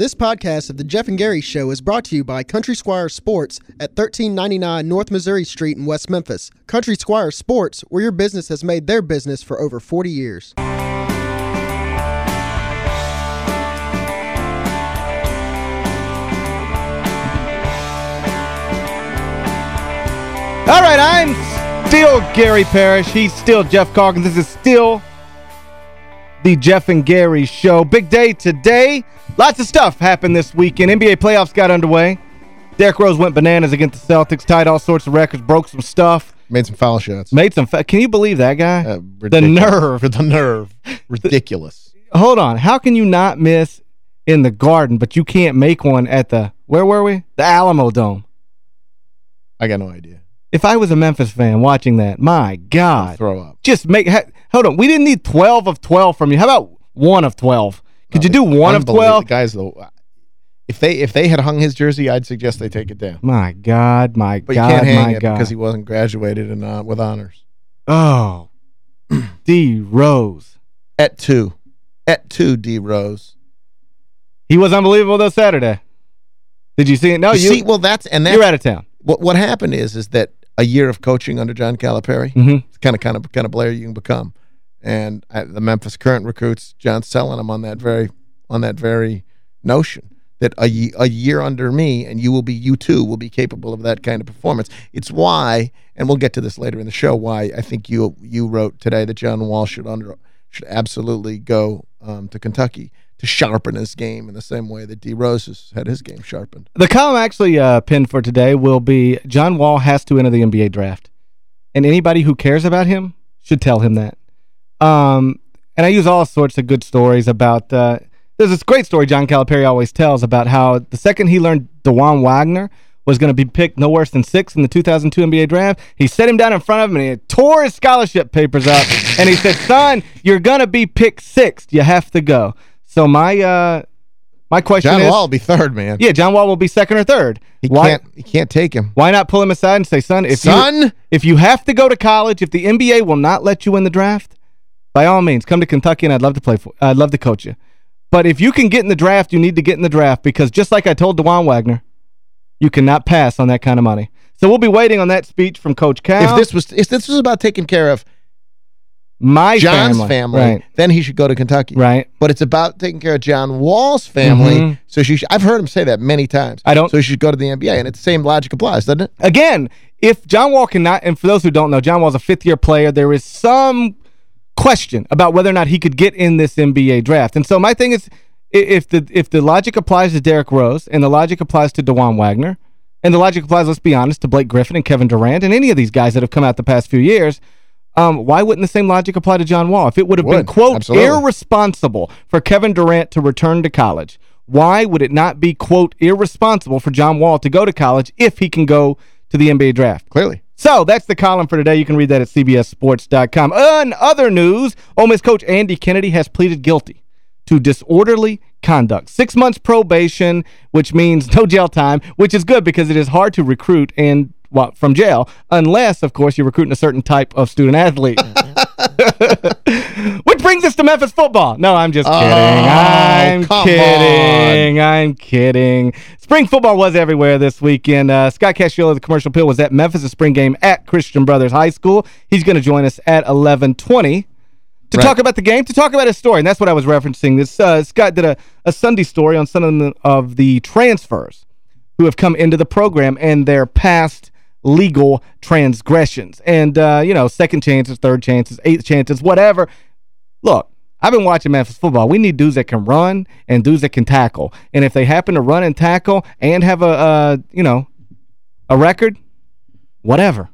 This podcast of The Geoff and Gary Show is brought to you by Country Squire Sports at 1399 North Missouri Street in West Memphis. Country Squire Sports, where your business has made their business for over 40 years. All right, I'm still Gary Parrish. He's still Geoff Calkins. This is still the Geoff and Gary Show. Big day today. Lots of stuff happened this weekend. NBA playoffs got underway. Derrick Rose went bananas against the Celtics, tied all sorts of records, broke some stuff. Made some foul shots. Made some Can you believe that guy? Uh, the nerve. The nerve. Ridiculous. Hold on. How can you not miss in the Garden, but you can't make one at the, where were we? The Alamo Dome. I got no idea. If I was a Memphis fan watching that, my God. I'll throw up. Just make, hold on. We didn't need 12 of 12 from you. How about one of 12? Could no, you do one of 12? Guys, though, if they if they had hung his jersey, I'd suggest they take it down. My God, my but God, you can't hang it God. because he wasn't graduated and uh, with honors. Oh, D. Rose. At two. At two, D. Rose. He was unbelievable, though, Saturday. Did you see it? No, you, you see, well, that's and that's, you're out of town. What what happened is is that a year of coaching under John Calipari. Mm -hmm. Kind of kind of kind of player you can become. And the Memphis current recruits, John selling them on that very on that very notion that a, a year under me and you will be you too will be capable of that kind of performance. It's why and we'll get to this later in the show why I think you you wrote today that John Wall should under should absolutely go um, to Kentucky to sharpen his game in the same way that D. Rose has had his game sharpened. The column actually uh, pinned for today will be John Wall has to enter the NBA draft. And anybody who cares about him should tell him that. Um, and I use all sorts of good stories about... Uh, there's this great story John Calipari always tells about how the second he learned Dajuan Wagner was going to be picked no worse than six in the 2002 NBA draft, he set him down in front of him and he tore his scholarship papers up. and he said, son, you're going to be picked sixth. You have to go. So my uh, my question John is... John Wall will be third, man. Yeah, John Wall will be second or third. He why, can't he can't take him. Why not pull him aside and say, son, if son? you if you have to go to college, if the NBA will not let you in the draft, by all means, come to Kentucky and I'd love to play for I'd love to coach you. But if you can get in the draft, you need to get in the draft because just like I told Dajuan Wagner, you cannot pass on that kind of money. So we'll be waiting on that speech from Coach Cal. If this was if this was about taking care of my John's family, family right. then he should go to Kentucky. Right. But it's about taking care of John Wall's family. Mm -hmm. So she I've heard him say that many times. I don't. So he should go to the NBA. And it's the same logic applies, doesn't it? Again, if John Wall cannot, and for those who don't know, John Wall's a fifth-year player. There is some question about whether or not he could get in this NBA draft. And so my thing is, if the if the logic applies to Derrick Rose and the logic applies to Dajuan Wagner, and the logic applies, let's be honest, to Blake Griffin and Kevin Durant and any of these guys that have come out the past few years – um, why wouldn't the same logic apply to John Wall? If it would have would. been, quote, Absolutely. irresponsible for Kevin Durant to return to college, why would it not be, quote, irresponsible for John Wall to go to college if he can go to the NBA draft? Clearly. So that's the column for today. You can read that at CBSSports.com. In other news, Ole Miss coach Andy Kennedy has pleaded guilty to disorderly conduct. Six months probation, which means no jail time, which is good because it is hard to recruit and well, from jail, unless, of course, you're recruiting a certain type of student athlete. Which brings us to Memphis football. No, I'm just kidding. Oh, I'm kidding. On. I'm kidding. Spring football was everywhere this weekend. Uh, Scott Cacciola, the Commercial Appeal, was at Memphis' spring game at Christian Brothers High School. He's going to join us at 1120 to right. talk about the game, to talk about his story. And that's what I was referencing. This uh, Scott did a, a Sunday story on some of the, of the transfers who have come into the program and their past legal transgressions. And, uh, you know, second chances, third chances, eighth chances, whatever. Look, I've been watching Memphis football. We need dudes that can run and dudes that can tackle. And if they happen to run and tackle and have a, uh, you know, a record, whatever.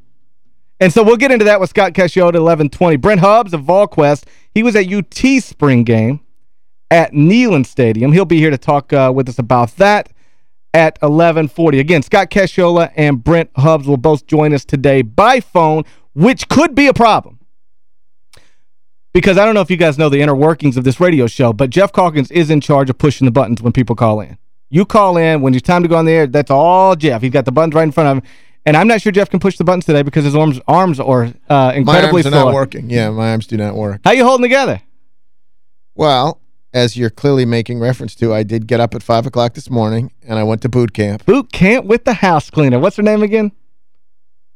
And so we'll get into that with Scott Cacciola at 1120. Brent Hubbs of VolQuest, he was at UT spring game at Neyland Stadium. He'll be here to talk uh, with us about that at 1140. Again, Scott Cacciola and Brent Hubbs will both join us today by phone, which could be a problem. Because I don't know if you guys know the inner workings of this radio show, but Geoff Calkins is in charge of pushing the buttons when people call in. You call in, when it's time to go on the air, that's all Geoff. He's got the buttons right in front of him. And I'm not sure Geoff can push the buttons today because his arms arms are uh, incredibly My arms are not working. Yeah, my arms do not work. How you holding together? Well, as you're clearly making reference to, I did get up at 5 o'clock this morning, and I went to boot camp. Boot camp with the house cleaner. What's her name again?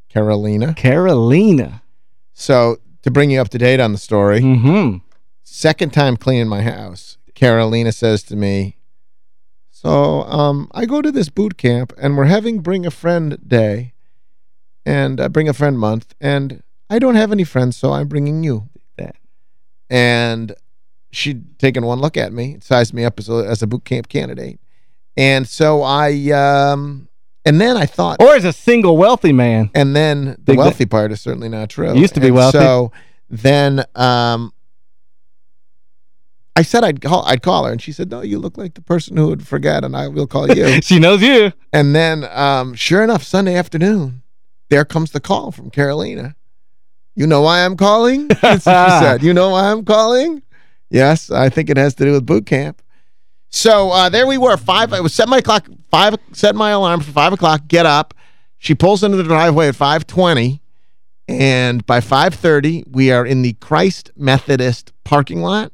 Carolina. Carolina. So, to bring you up to date on the story, Mm-hmm. second time cleaning my house, Carolina says to me, so um, I go to this boot camp, and we're having Bring a Friend Day and uh, Bring a Friend Month, and I don't have any friends, so I'm bringing you. That. And she'd taken one look at me, sized me up as a, as a boot camp candidate. And so I, um, and then I thought, Or as a single wealthy man. and then the Big- wealthy part is certainly not true. Used to be And wealthy. So then um, I said I'd call I'd call her, and she said, no, you look like the person who would forget, and I will call you. she knows you. and then, um, sure enough, Sunday afternoon, there comes the call from Carolina. You know why I'm calling? She said. You know why I'm calling? Yes, I think it has to do with boot camp. So uh, there we were. Five. I was set my clock. Five. Set my alarm for five o'clock. Get up. She pulls into the driveway at five twenty, and by five thirty, we are in the Christ Methodist parking lot.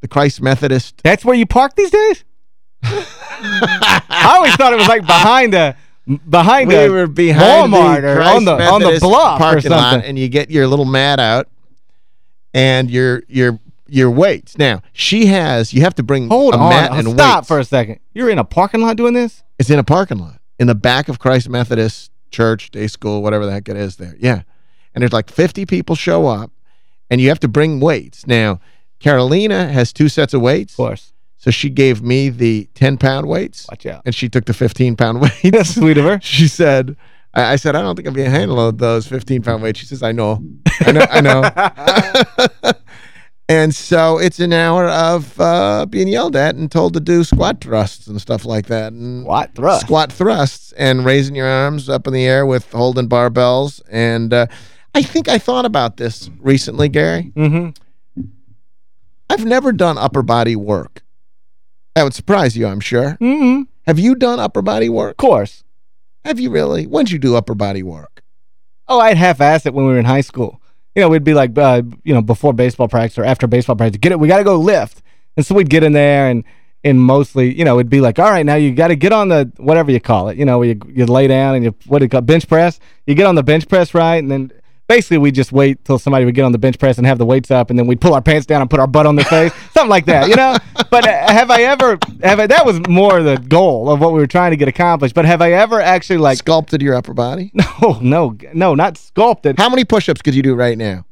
The Christ Methodist. That's where you park these days? I always thought it was like behind a behind we a were behind Walmart the or Christ on the on the block bluff or parking lot, something. and you get your little mat out and your your your weights. Now she has. You have to bring Hold a on. mat and Stop weights. for a second. You're in a parking lot doing this? It's in a parking lot in the back of Christ Methodist Church, day school, whatever the heck it is there. Yeah. And there's like 50 people show up and you have to bring weights. Now, Carolina has two sets of weights. Of course. So she gave me the 10 pound weights Watch out. and she took the 15 pound weights. That's sweet of her. she said, I, I said, I don't think I'll be able to handle those 15 pound weights. She says, I know. I know. I know. and so it's an hour of uh, being yelled at and told to do squat thrusts and stuff like that. And What thrust? Squat thrusts and raising your arms up in the air with holding barbells. And uh, I think I thought about this recently, Gary. Mm-hmm. I've never done upper body work. That would surprise you, I'm sure. Mm-hmm. Have you done upper body work? Of course. Have you really? When'd you do upper body work? Oh, I'd half-ass it when we were in high school. You know, we'd be like, uh, you know, before baseball practice or after baseball practice, get it, we got to go lift. And so we'd get in there and and mostly, you know, it'd be like, all right, now you got to get on the, whatever you call it, you know, you, you lay down and you, what do you bench press? You get on the bench press, right? And then basically we just wait till somebody would get on the bench press and have the weights up and then we'd pull our pants down and put our butt on their face, something like that, you know? But uh, have I ever, have I, that was more the goal of what we were trying to get accomplished. But have I ever actually like, Sculpted your upper body? no, no, no, not sculpted. How many push-ups could you do right now?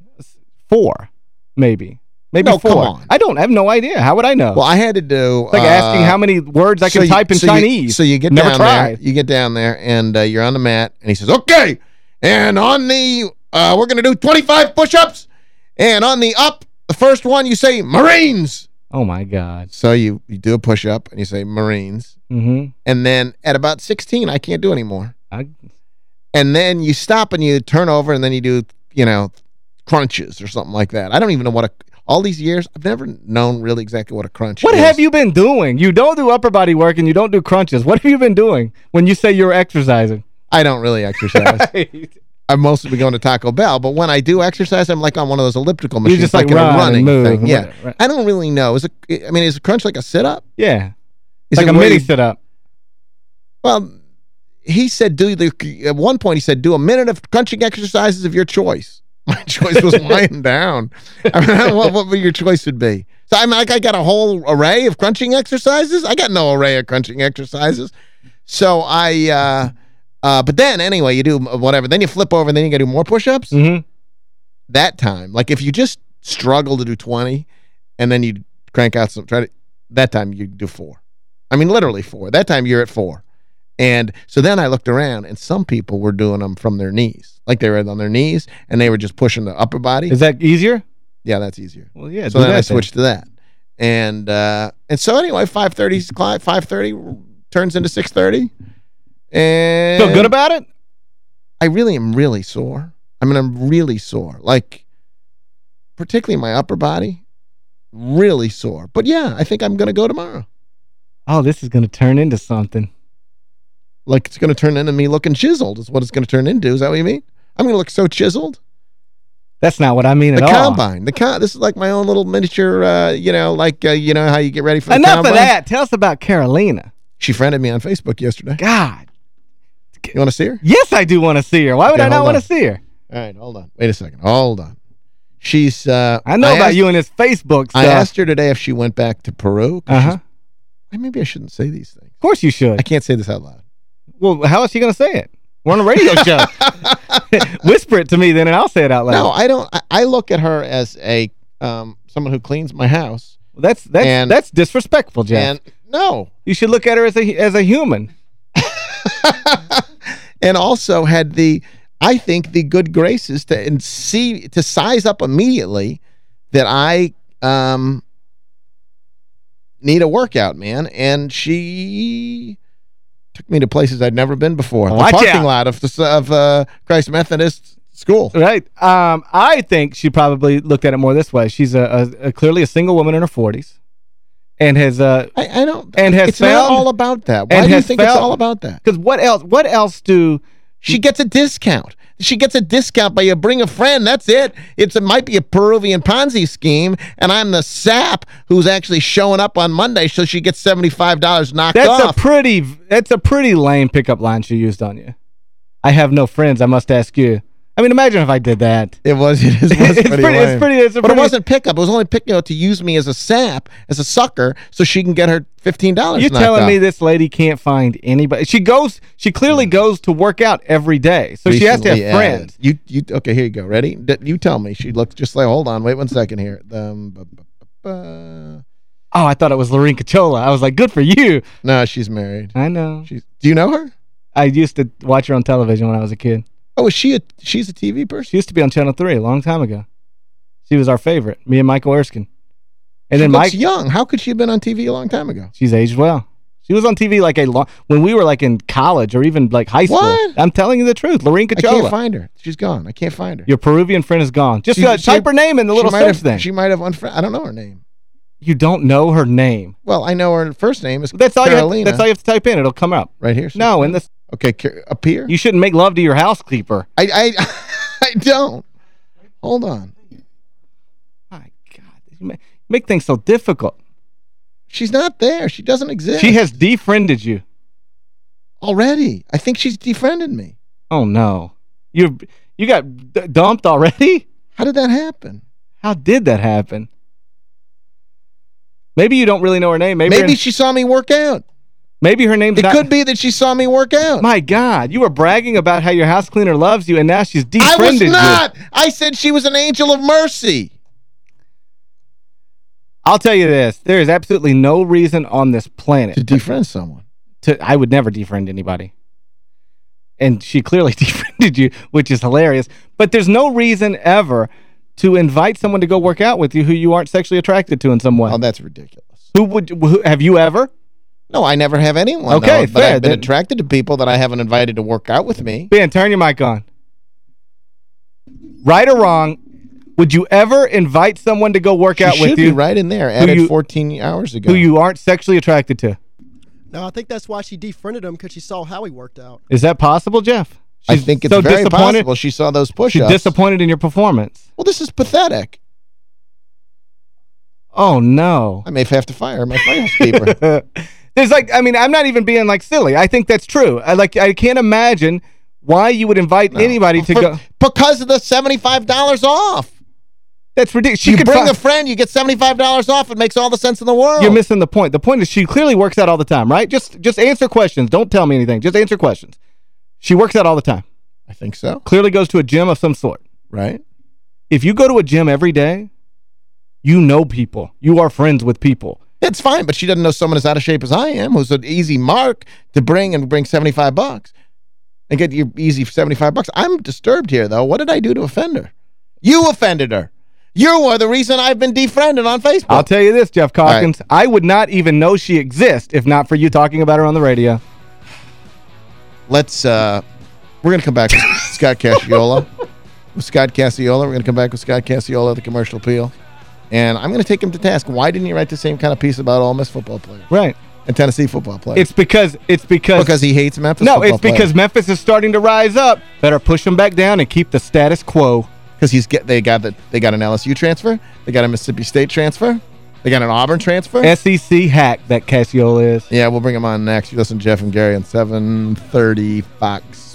Four, maybe. Maybe No, four. I don't I have no idea. How would I know? Well, I had to do... it's like asking how many words I can type in so Chinese. You, so you get Never down tried. there. You get down there, and uh, you're on the mat, and he says, okay, and on the... Uh, we're going to do 25 push-ups, and on the up, the first one, you say, Marines. Oh, my God. So you, you do a push-up, and you say, Marines. Mm-hmm. And then at about 16, I can't do anymore. I, And then you stop and you turn over, and then you do, you know, crunches or something like that. I don't even know what a... All these years, I've never known really exactly what a crunch what is. have you been doing? You don't do upper body work and you don't do crunches. What have you been doing when you say you're exercising? I don't really exercise. I've mostly been going to Taco Bell, but when I do exercise, I'm like on one of those elliptical machines. You're just, like, a run running move thing. Yeah. whatever, right. I don't really know. Is it, I mean, is a crunch like a sit-up? yeah. Is like a mini sit-up. Well, he said, do the, at one point he said, do a minute of crunching exercises of your choice. My choice was lying down. I mean, I don't know what, what your choice would be. So I'm like, I got a whole array of crunching exercises. I got no array of crunching exercises. So I, uh, uh, but then anyway, you do whatever. Then you flip over and then you got to do more push-ups. Mm-hmm. that time, like if you just struggle to do 20 and then you crank out some, try to, that time you do four. I mean, literally four. That time you're at four. And so then I looked around and some people were doing them from their knees. Like they were on their knees and they were just pushing the upper body. Is that easier? yeah, that's easier. Well, yeah. so then I switched to that. And uh, and so anyway, 5.30, 5.30 turns into 6.30. And Feel good about it? I really am really sore. I mean, I'm really sore. Like, particularly my upper body, really sore. But yeah, I think I'm going to go tomorrow. Oh, this is going to turn into something. Like, it's going to turn into me looking chiseled is what it's going to turn into. Is that what you mean? I'm going to look so chiseled. That's not what I mean The at all. combine. The con This is like my own little miniature, uh, you know, like, uh, you know how you get ready for the Enough combine? of that. Tell us about Carolina. She friended me on Facebook yesterday. God. You want to see her? Yes, I do want to see her. Why would Okay, I not want to see her? All right, hold on. Wait a second. Hold on. She's, uh... I know about asked- you and this Facebook stuff. I asked her today if she went back to Peru. Uh-huh. she's- Maybe I shouldn't say these things. Of course you should. I can't say this out loud. Well, how is she going to say it? We're on a radio show. Whisper it to me then and I'll say it out loud. No, I don't. I, I look at her as a um someone who cleans my house. that's that's and- that's disrespectful, Geoff. And no. you should look at her as a as a human. and also had the I think the good graces to and see to size up immediately that I um need a workout, man. And she took me to places I'd never been before. The Watch parking out. lot of the of uh, Christ Methodist School. Right. Um, I think she probably looked at it more this way. She's a, a, a clearly a single woman in her 40s and has uh I, I don't. And has it's not found- all about that. Why and do you has think it's found- all about that? cuz what else what else do She gets a discount. She gets a discount by you bring a friend. That's it. It's, it might be a Peruvian Ponzi scheme, and I'm the sap who's actually showing up on Monday, so she gets $75 knocked That's off. a pretty that's a pretty lame pickup line she used on you. I have no friends, I must ask you. I mean, imagine if I did that. it was, it is, was It's pretty, pretty- it's pretty- it's but pretty- it wasn't pickup. It was only picking up to use me as a sap, as a sucker, so she can get her $15 You're telling off. me this lady can't find anybody. She goes she clearly goes to work out every day. So she has to have Recently added. friends. You you okay, here you go. Ready? D you tell me. She looks just like hold on, wait one second here. Um, bu- bu- bu- bu- Oh, I thought it was Lorene Cachola. I was like, good for you. no, she's married. I know. She's Do you know her? I used to watch her on television when I was a kid. Oh, is she a she's a TV person? She used to be on Channel 3 a long time ago. She was our favorite, me and Michael Erskine. And she then Mike, young. How could she have been on TV a long time ago? she's aged well. She was on TV like a long, when we were like in college or even like high school. What? I'm telling you the truth. Lorene I can't find her. She's gone. I can't find her. Your Peruvian friend is gone. Just She- uh, she- type her name in the little search have, thing. She might have unfriended. I don't know her name. You don't know her name. Well, I know her first name is That's all, you have, Carolina. that's all you have to type in. It'll come up. right here. No, in this, Okay, up here? you shouldn't make love to your housekeeper. I, I, I don't. Hold on. My God. You make, make things so difficult. She's not there. She doesn't exist. She has defriended you. Already. I think she's defriended me. Oh, no. You you got d dumped already? How did that happen? How did that happen? Maybe you don't really know her name. Maybe Maybe she saw me work out. maybe her name's It not... could be that she saw me work out. My God, you were bragging about how your house cleaner loves you, and now she's defriended you. I was you. not. I said she was an angel of mercy. I'll tell you this. There is absolutely no reason on this planet To defriend someone. to I would never defriend anybody. And she clearly defriended you, which is hilarious. But there's no reason ever to invite someone to go work out with you who you aren't sexually attracted to in some way. Oh, that's ridiculous. who would who, have you ever? No, I never have anyone. Okay, though, but fair. I've been Then- attracted to people that I haven't invited to work out with me. Ben, turn your mic on. Right or wrong, would you ever invite someone to go work She out should with be you right in there. Added you- 14 hours ago. who you aren't sexually attracted to? No, I think that's why she defriended him because she saw how he worked out. Is that possible, Geoff? I think it's so very possible she saw those She's push-ups. disappointed in your performance. Well, this is pathetic. Oh, no. I may have to fire my housekeeper. There's like, I mean, I'm not even being like silly. I think that's true. I like, I can't imagine why you would invite anybody to For- go. Because of the $75 off. That's ridiculous. She you could bring a friend, you get $75 off. It makes all the sense in the world. You're missing the point. The point is she clearly works out all the time, right? Just just answer questions. Don't tell me anything. Just answer questions. She works out all the time. I think so. Clearly goes to a gym of some sort. Right? If you go to a gym every day, you know people. You are friends with people. That's fine, but she doesn't know someone as out of shape as I am, who's an easy mark to bring and bring 75 bucks and get your easy 75 bucks. I'm disturbed here, though. What did I do to offend her? You offended her. You are the reason I've been defriended on Facebook. I'll tell you this, Geoff right. Calkins. I would not even know she exists if not for you talking about her on the radio. Let's, uh, we're going to come back with Scott Cacciola. with Scott Cacciola, We're going to come back with Scott Cacciola, the commercial appeal. And I'm going to take him to task. Why didn't you write the same kind of piece about Ole Miss football players Right. and Tennessee football players? It's because it's because because he hates Memphis No, it's because players. Memphis is starting to rise up. Better push them back down and keep the status quo. because he's get they got the they got an LSU transfer, they got a Mississippi State transfer, they got an Auburn transfer. SEC hack that Cacciola is. Yeah, we'll bring him on next. You listen to Geoff and Gary on 730 Fox